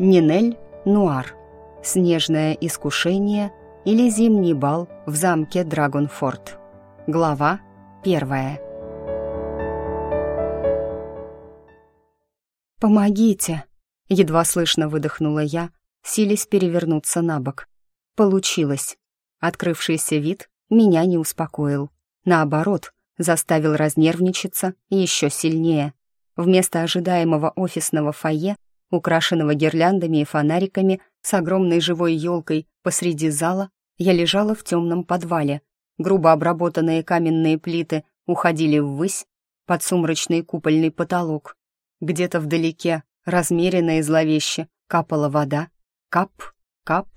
Нинель Нуар. Снежное искушение или зимний бал в замке Драгонфорт. Глава первая. «Помогите!» — едва слышно выдохнула я, силясь перевернуться на бок. Получилось. Открывшийся вид меня не успокоил. Наоборот, заставил разнервничаться еще сильнее. Вместо ожидаемого офисного фойе украшенного гирляндами и фонариками с огромной живой елкой посреди зала, я лежала в темном подвале. Грубо обработанные каменные плиты уходили ввысь под сумрачный купольный потолок. Где-то вдалеке, размеренно и зловеще, капала вода. Кап, кап.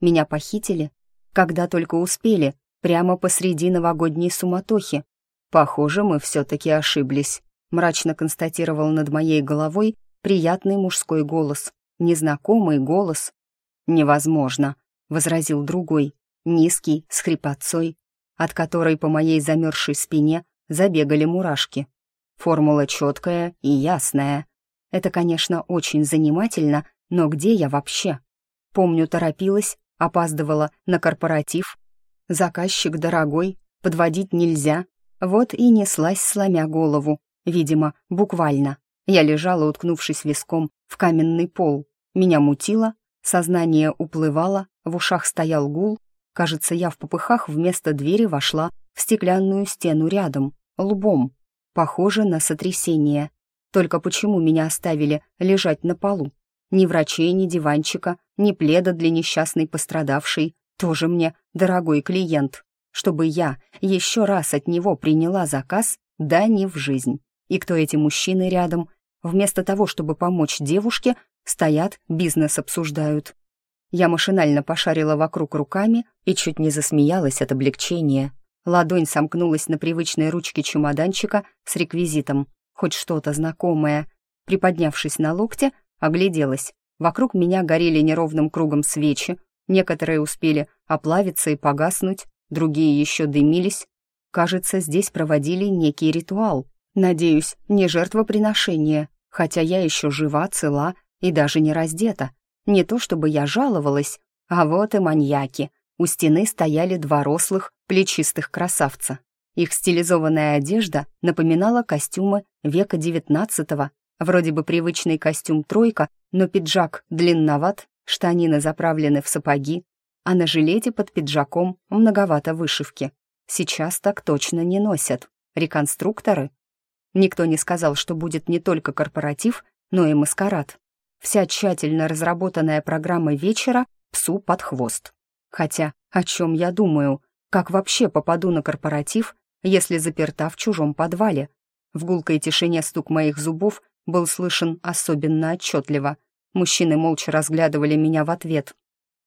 Меня похитили, когда только успели, прямо посреди новогодней суматохи. Похоже, мы все-таки ошиблись, мрачно констатировал над моей головой приятный мужской голос, незнакомый голос. «Невозможно», — возразил другой, низкий, с хрипотцой, от которой по моей замерзшей спине забегали мурашки. Формула четкая и ясная. Это, конечно, очень занимательно, но где я вообще? Помню, торопилась, опаздывала на корпоратив. Заказчик дорогой, подводить нельзя. Вот и неслась, сломя голову, видимо, буквально. Я лежала, уткнувшись виском в каменный пол. Меня мутило, сознание уплывало, в ушах стоял гул. Кажется, я в попыхах вместо двери вошла в стеклянную стену рядом, лбом. Похоже на сотрясение. Только почему меня оставили лежать на полу? Ни врачей, ни диванчика, ни пледа для несчастной пострадавшей. Тоже мне дорогой клиент. Чтобы я еще раз от него приняла заказ, да не в жизнь и кто эти мужчины рядом. Вместо того, чтобы помочь девушке, стоят, бизнес обсуждают. Я машинально пошарила вокруг руками и чуть не засмеялась от облегчения. Ладонь сомкнулась на привычной ручке чемоданчика с реквизитом. Хоть что-то знакомое. Приподнявшись на локте, огляделась. Вокруг меня горели неровным кругом свечи. Некоторые успели оплавиться и погаснуть, другие еще дымились. Кажется, здесь проводили некий ритуал. Надеюсь, не жертвоприношение, хотя я еще жива, цела и даже не раздета. Не то чтобы я жаловалась, а вот и маньяки. У стены стояли два рослых, плечистых красавца. Их стилизованная одежда напоминала костюмы века девятнадцатого. Вроде бы привычный костюм «тройка», но пиджак длинноват, штанины заправлены в сапоги, а на жилете под пиджаком многовато вышивки. Сейчас так точно не носят. Реконструкторы Никто не сказал, что будет не только корпоратив, но и маскарад. Вся тщательно разработанная программа вечера псу под хвост. Хотя, о чем я думаю? Как вообще попаду на корпоратив, если заперта в чужом подвале? В гулкой тишине стук моих зубов был слышен особенно отчетливо. Мужчины молча разглядывали меня в ответ.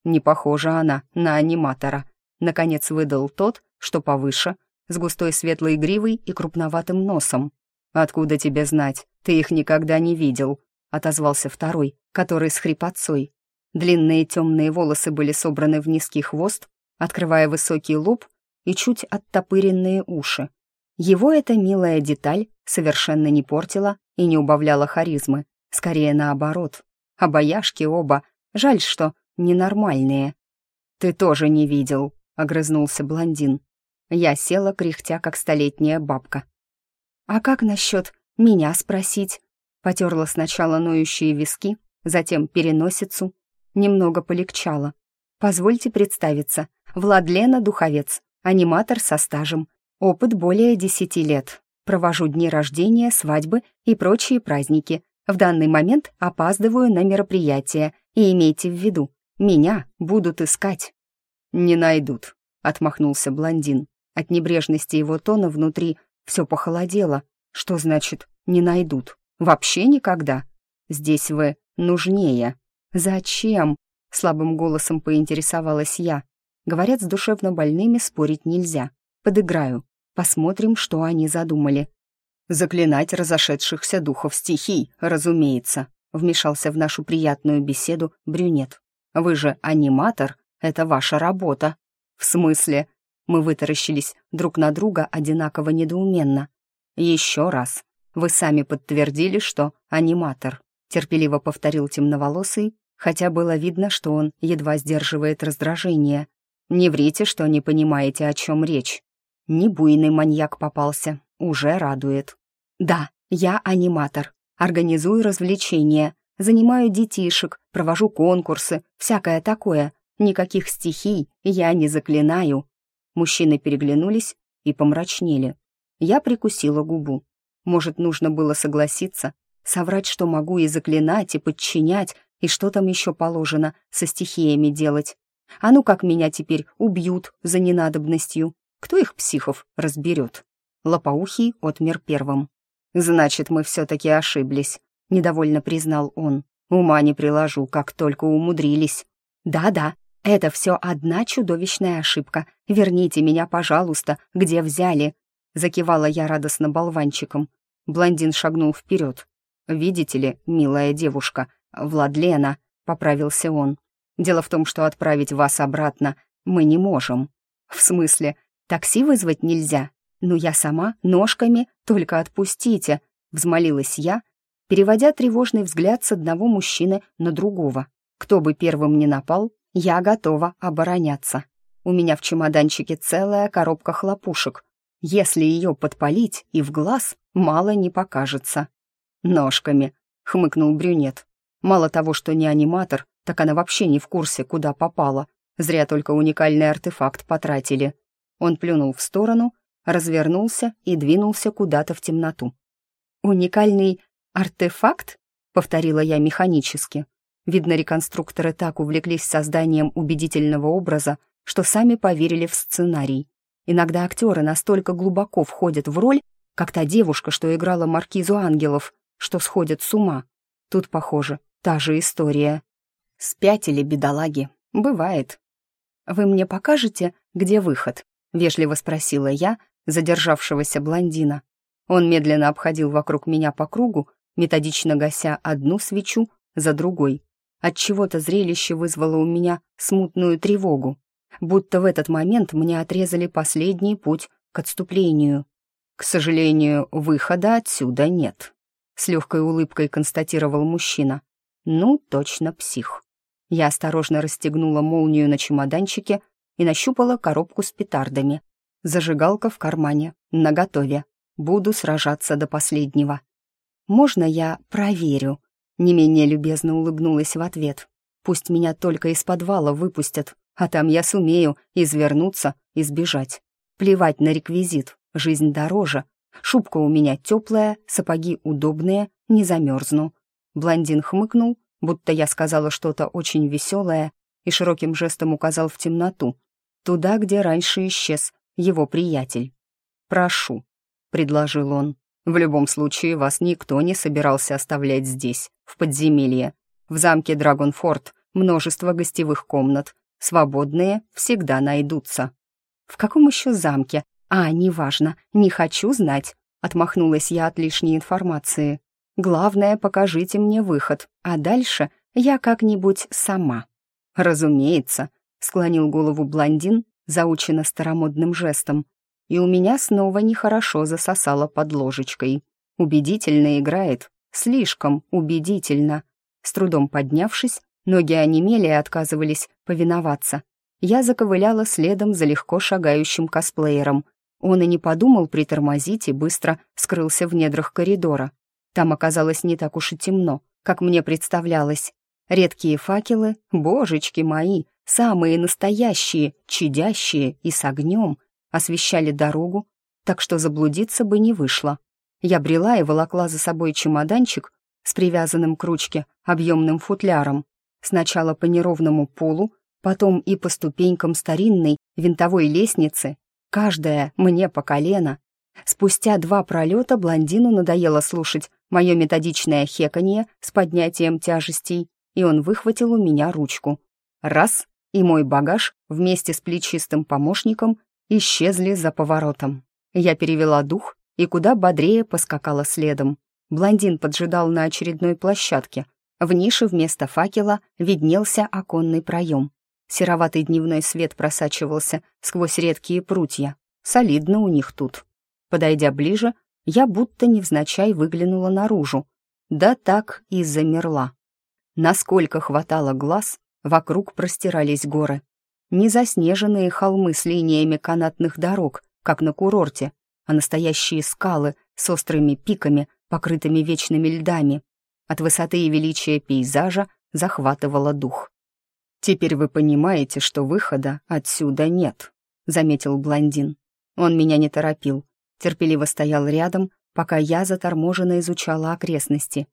Не похожа она на аниматора. Наконец выдал тот, что повыше, с густой светлой гривой и крупноватым носом. «Откуда тебе знать? Ты их никогда не видел», — отозвался второй, который с хрипотцой. Длинные темные волосы были собраны в низкий хвост, открывая высокий лоб и чуть оттопыренные уши. Его эта милая деталь совершенно не портила и не убавляла харизмы, скорее наоборот. Обаяшки оба, жаль, что ненормальные. «Ты тоже не видел», — огрызнулся блондин. Я села, кряхтя, как столетняя бабка, «А как насчет меня спросить?» Потерла сначала ноющие виски, затем переносицу. Немного полегчало. «Позвольте представиться. Владлена Духовец, аниматор со стажем. Опыт более десяти лет. Провожу дни рождения, свадьбы и прочие праздники. В данный момент опаздываю на мероприятие. И имейте в виду, меня будут искать». «Не найдут», — отмахнулся блондин. От небрежности его тона внутри все похолодело. Что значит «не найдут»? Вообще никогда? Здесь вы нужнее. Зачем? Слабым голосом поинтересовалась я. Говорят, с душевно больными спорить нельзя. Подыграю. Посмотрим, что они задумали. Заклинать разошедшихся духов стихий, разумеется, вмешался в нашу приятную беседу брюнет. Вы же аниматор, это ваша работа. В смысле? Мы вытаращились друг на друга одинаково недоуменно. «Еще раз. Вы сами подтвердили, что аниматор», — терпеливо повторил темноволосый хотя было видно, что он едва сдерживает раздражение. «Не врите, что не понимаете, о чем речь. Не буйный маньяк попался, уже радует. Да, я аниматор, организую развлечения, занимаю детишек, провожу конкурсы, всякое такое. Никаких стихий я не заклинаю». Мужчины переглянулись и помрачнели. Я прикусила губу. Может, нужно было согласиться, соврать, что могу и заклинать, и подчинять, и что там еще положено со стихиями делать. А ну как меня теперь убьют за ненадобностью? Кто их психов разберет? Лопоухий отмер первым. «Значит, мы все-таки ошиблись», — недовольно признал он. «Ума не приложу, как только умудрились». «Да-да, это все одна чудовищная ошибка. Верните меня, пожалуйста, где взяли?» Закивала я радостно болванчиком. Блондин шагнул вперед. «Видите ли, милая девушка, Владлена», — поправился он. «Дело в том, что отправить вас обратно мы не можем». «В смысле, такси вызвать нельзя? Ну я сама, ножками, только отпустите», — взмолилась я, переводя тревожный взгляд с одного мужчины на другого. Кто бы первым не напал, я готова обороняться. У меня в чемоданчике целая коробка хлопушек, если ее подпалить и в глаз, мало не покажется. «Ножками», — хмыкнул брюнет. «Мало того, что не аниматор, так она вообще не в курсе, куда попала. Зря только уникальный артефакт потратили». Он плюнул в сторону, развернулся и двинулся куда-то в темноту. «Уникальный артефакт?» — повторила я механически. Видно, реконструкторы так увлеклись созданием убедительного образа, что сами поверили в сценарий. Иногда актеры настолько глубоко входят в роль, как та девушка, что играла маркизу ангелов, что сходят с ума. Тут, похоже, та же история. Спятили бедолаги. Бывает. «Вы мне покажете, где выход?» — вежливо спросила я задержавшегося блондина. Он медленно обходил вокруг меня по кругу, методично гася одну свечу за другой. Отчего-то зрелище вызвало у меня смутную тревогу будто в этот момент мне отрезали последний путь к отступлению. К сожалению, выхода отсюда нет. С легкой улыбкой констатировал мужчина. Ну, точно псих. Я осторожно расстегнула молнию на чемоданчике и нащупала коробку с петардами. Зажигалка в кармане, наготове. Буду сражаться до последнего. «Можно я проверю?» Не менее любезно улыбнулась в ответ. «Пусть меня только из подвала выпустят, а там я сумею извернуться и сбежать. Плевать на реквизит, жизнь дороже. Шубка у меня теплая, сапоги удобные, не замерзну. Блондин хмыкнул, будто я сказала что-то очень веселое, и широким жестом указал в темноту, туда, где раньше исчез его приятель. «Прошу», — предложил он. «В любом случае, вас никто не собирался оставлять здесь, в подземелье. В замке Драгонфорд множество гостевых комнат, Свободные всегда найдутся. В каком еще замке? А, неважно, не хочу знать. Отмахнулась я от лишней информации. Главное, покажите мне выход, а дальше я как-нибудь сама. Разумеется, склонил голову блондин, заучено старомодным жестом, и у меня снова нехорошо засосало под ложечкой. Убедительно играет, слишком убедительно. С трудом поднявшись, Ноги онемели и отказывались повиноваться. Я заковыляла следом за легко шагающим косплеером. Он и не подумал притормозить и быстро скрылся в недрах коридора. Там оказалось не так уж и темно, как мне представлялось. Редкие факелы, божечки мои, самые настоящие, чадящие и с огнем, освещали дорогу, так что заблудиться бы не вышло. Я брела и волокла за собой чемоданчик с привязанным к ручке объемным футляром. Сначала по неровному полу, потом и по ступенькам старинной винтовой лестницы, каждая мне по колено. Спустя два пролета блондину надоело слушать мое методичное хеканье с поднятием тяжестей, и он выхватил у меня ручку. Раз, и мой багаж вместе с плечистым помощником исчезли за поворотом. Я перевела дух и куда бодрее поскакала следом. Блондин поджидал на очередной площадке, в нише вместо факела виднелся оконный проем. Сероватый дневной свет просачивался сквозь редкие прутья. Солидно у них тут. Подойдя ближе, я будто невзначай выглянула наружу. Да так и замерла. Насколько хватало глаз, вокруг простирались горы. Не заснеженные холмы с линиями канатных дорог, как на курорте, а настоящие скалы с острыми пиками, покрытыми вечными льдами. От высоты и величия пейзажа захватывало дух. «Теперь вы понимаете, что выхода отсюда нет», — заметил блондин. Он меня не торопил, терпеливо стоял рядом, пока я заторможенно изучала окрестности.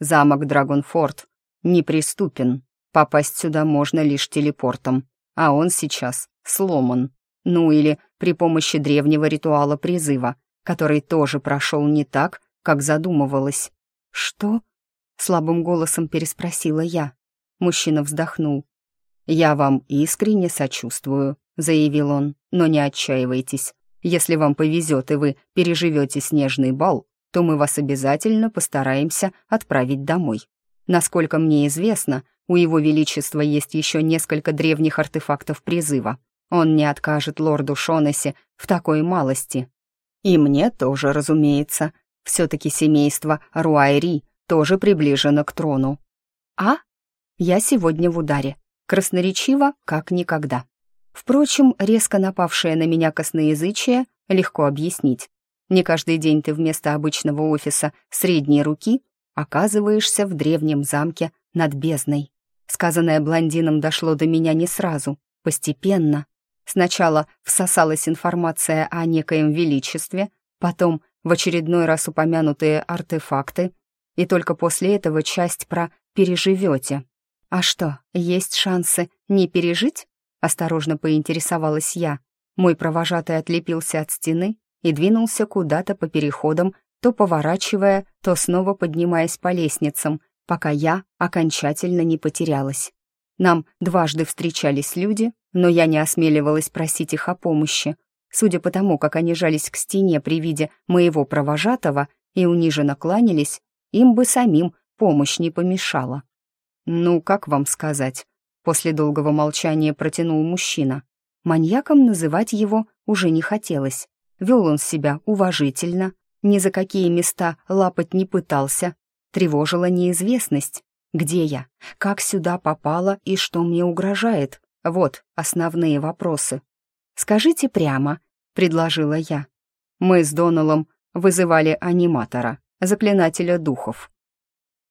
Замок Драгонфорд неприступен. Попасть сюда можно лишь телепортом, а он сейчас сломан. Ну или при помощи древнего ритуала призыва, который тоже прошел не так, как задумывалось. «Что?» — слабым голосом переспросила я. Мужчина вздохнул. «Я вам искренне сочувствую», — заявил он, «но не отчаивайтесь. Если вам повезет и вы переживете снежный бал, то мы вас обязательно постараемся отправить домой. Насколько мне известно, у Его Величества есть еще несколько древних артефактов призыва, он не откажет лорду Шонесси в такой малости. И мне тоже, разумеется. Все-таки семейство Руайри тоже приближено к трону. А? Я сегодня в ударе. Красноречиво, как никогда. Впрочем, резко напавшее на меня косноязычие легко объяснить. Не каждый день ты вместо обычного офиса средней руки оказываешься в древнем замке над бездной. Сказанное блондином дошло до меня не сразу, постепенно. Сначала всосалась информация о некоем величестве, потом в очередной раз упомянутые артефакты, и только после этого часть про «переживете». «А что, есть шансы не пережить?» — осторожно поинтересовалась я. Мой провожатый отлепился от стены и двинулся куда-то по переходам, то поворачивая, то снова поднимаясь по лестницам, пока я окончательно не потерялась. Нам дважды встречались люди, но я не осмеливалась просить их о помощи. Судя по тому, как они жались к стене при виде моего провожатого и униженно кланялись, им бы самим помощь не помешала. «Ну, как вам сказать?» После долгого молчания протянул мужчина. Маньяком называть его уже не хотелось. Вел он себя уважительно, ни за какие места лапать не пытался. Тревожила неизвестность, где я? Как сюда попала и что мне угрожает? Вот основные вопросы. «Скажите прямо», — предложила я. Мы с Доналом вызывали аниматора, заклинателя духов.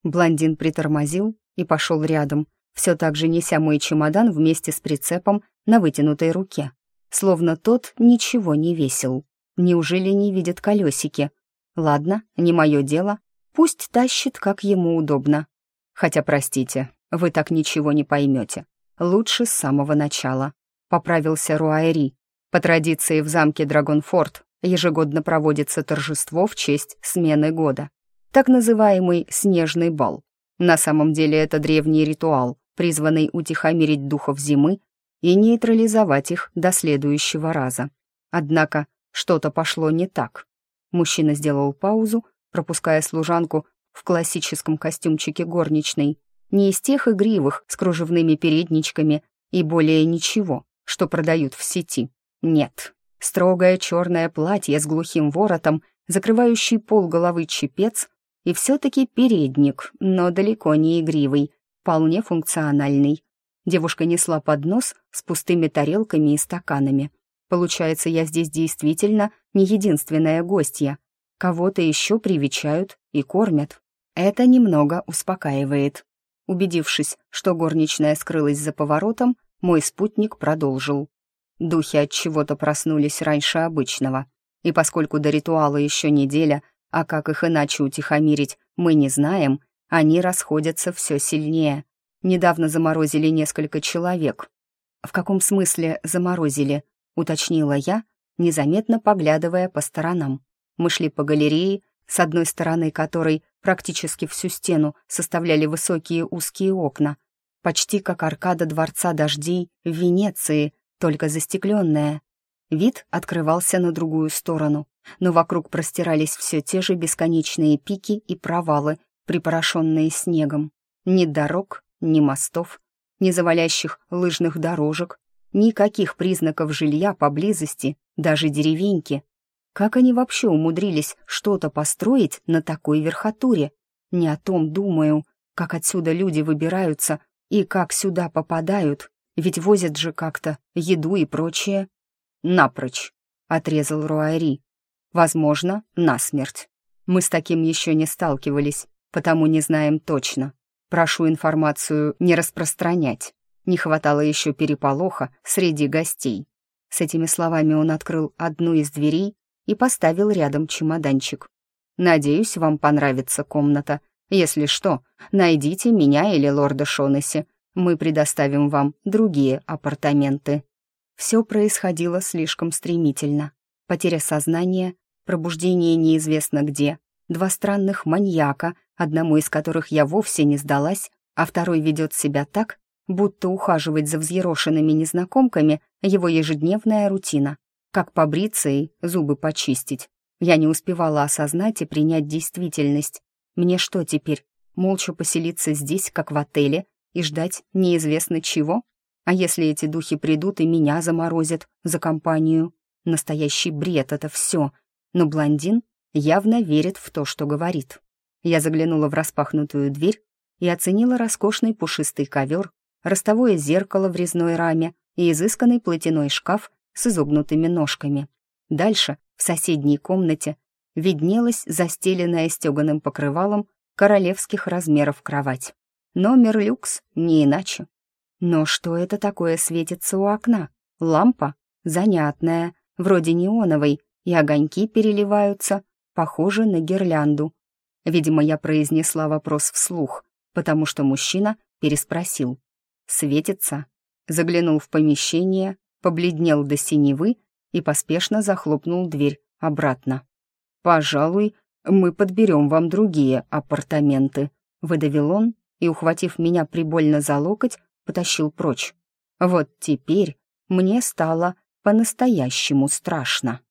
Блондин притормозил и пошел рядом, все так же неся мой чемодан вместе с прицепом на вытянутой руке. Словно тот ничего не весил. Неужели не видит колесики? Ладно, не мое дело. Пусть тащит, как ему удобно. Хотя, простите, вы так ничего не поймете. Лучше с самого начала. Поправился Руайри. По традиции в замке Драгонфорд ежегодно проводится торжество в честь смены года. Так называемый «снежный бал». На самом деле это древний ритуал, призванный утихомирить духов зимы и нейтрализовать их до следующего раза. Однако что-то пошло не так. Мужчина сделал паузу, пропуская служанку в классическом костюмчике горничной, не из тех игривых с кружевными передничками и более ничего, что продают в сети. Нет, строгое черное платье с глухим воротом, закрывающий пол головы чепец и все-таки передник, но далеко не игривый, вполне функциональный. Девушка несла поднос с пустыми тарелками и стаканами. Получается, я здесь действительно не единственная гостья. Кого-то еще привечают и кормят. Это немного успокаивает. Убедившись, что горничная скрылась за поворотом, мой спутник продолжил. Духи от чего-то проснулись раньше обычного. И поскольку до ритуала еще неделя, а как их иначе утихомирить, мы не знаем, они расходятся все сильнее. Недавно заморозили несколько человек. «В каком смысле заморозили?» — уточнила я, незаметно поглядывая по сторонам. Мы шли по галерее, с одной стороны которой практически всю стену составляли высокие узкие окна, почти как аркада Дворца Дождей в Венеции, только застекленная. Вид открывался на другую сторону, но вокруг простирались все те же бесконечные пики и провалы, припорошенные снегом. Ни дорог, ни мостов, ни завалящих лыжных дорожек, никаких признаков жилья поблизости, даже деревеньки. Как они вообще умудрились что-то построить на такой верхотуре? Не о том думаю. как отсюда люди выбираются и как сюда попадают, ведь возят же как-то еду и прочее. «Напрочь», — отрезал Руари. «Возможно, насмерть. Мы с таким еще не сталкивались, потому не знаем точно. Прошу информацию не распространять. Не хватало еще переполоха среди гостей». С этими словами он открыл одну из дверей и поставил рядом чемоданчик. «Надеюсь, вам понравится комната. Если что, найдите меня или лорда Шонесси. Мы предоставим вам другие апартаменты». Все происходило слишком стремительно. Потеря сознания, пробуждение неизвестно где, два странных маньяка, одному из которых я вовсе не сдалась, а второй ведет себя так, будто ухаживать за взъерошенными незнакомками — его ежедневная рутина, как побриться и зубы почистить. Я не успевала осознать и принять действительность. Мне что теперь, молча поселиться здесь, как в отеле, и ждать неизвестно чего? А если эти духи придут и меня заморозят за компанию? Настоящий бред это все. Но блондин явно верит в то, что говорит. Я заглянула в распахнутую дверь и оценила роскошный пушистый ковер, ростовое зеркало в резной раме и изысканный платяной шкаф с изогнутыми ножками. Дальше, в соседней комнате, виднелась застеленная стеганым покрывалом королевских размеров кровать. Номер люкс, не иначе. Но что это такое светится у окна? Лампа? Занятная, вроде неоновой, и огоньки переливаются, похоже на гирлянду. Видимо, я произнесла вопрос вслух, потому что мужчина переспросил. «Светится?» Заглянул в помещение, побледнел до синевы и поспешно захлопнул дверь обратно. «Пожалуй, мы подберем вам другие апартаменты», — выдавил он и, ухватив меня прибольно за локоть, потащил прочь. Вот теперь мне стало по-настоящему страшно.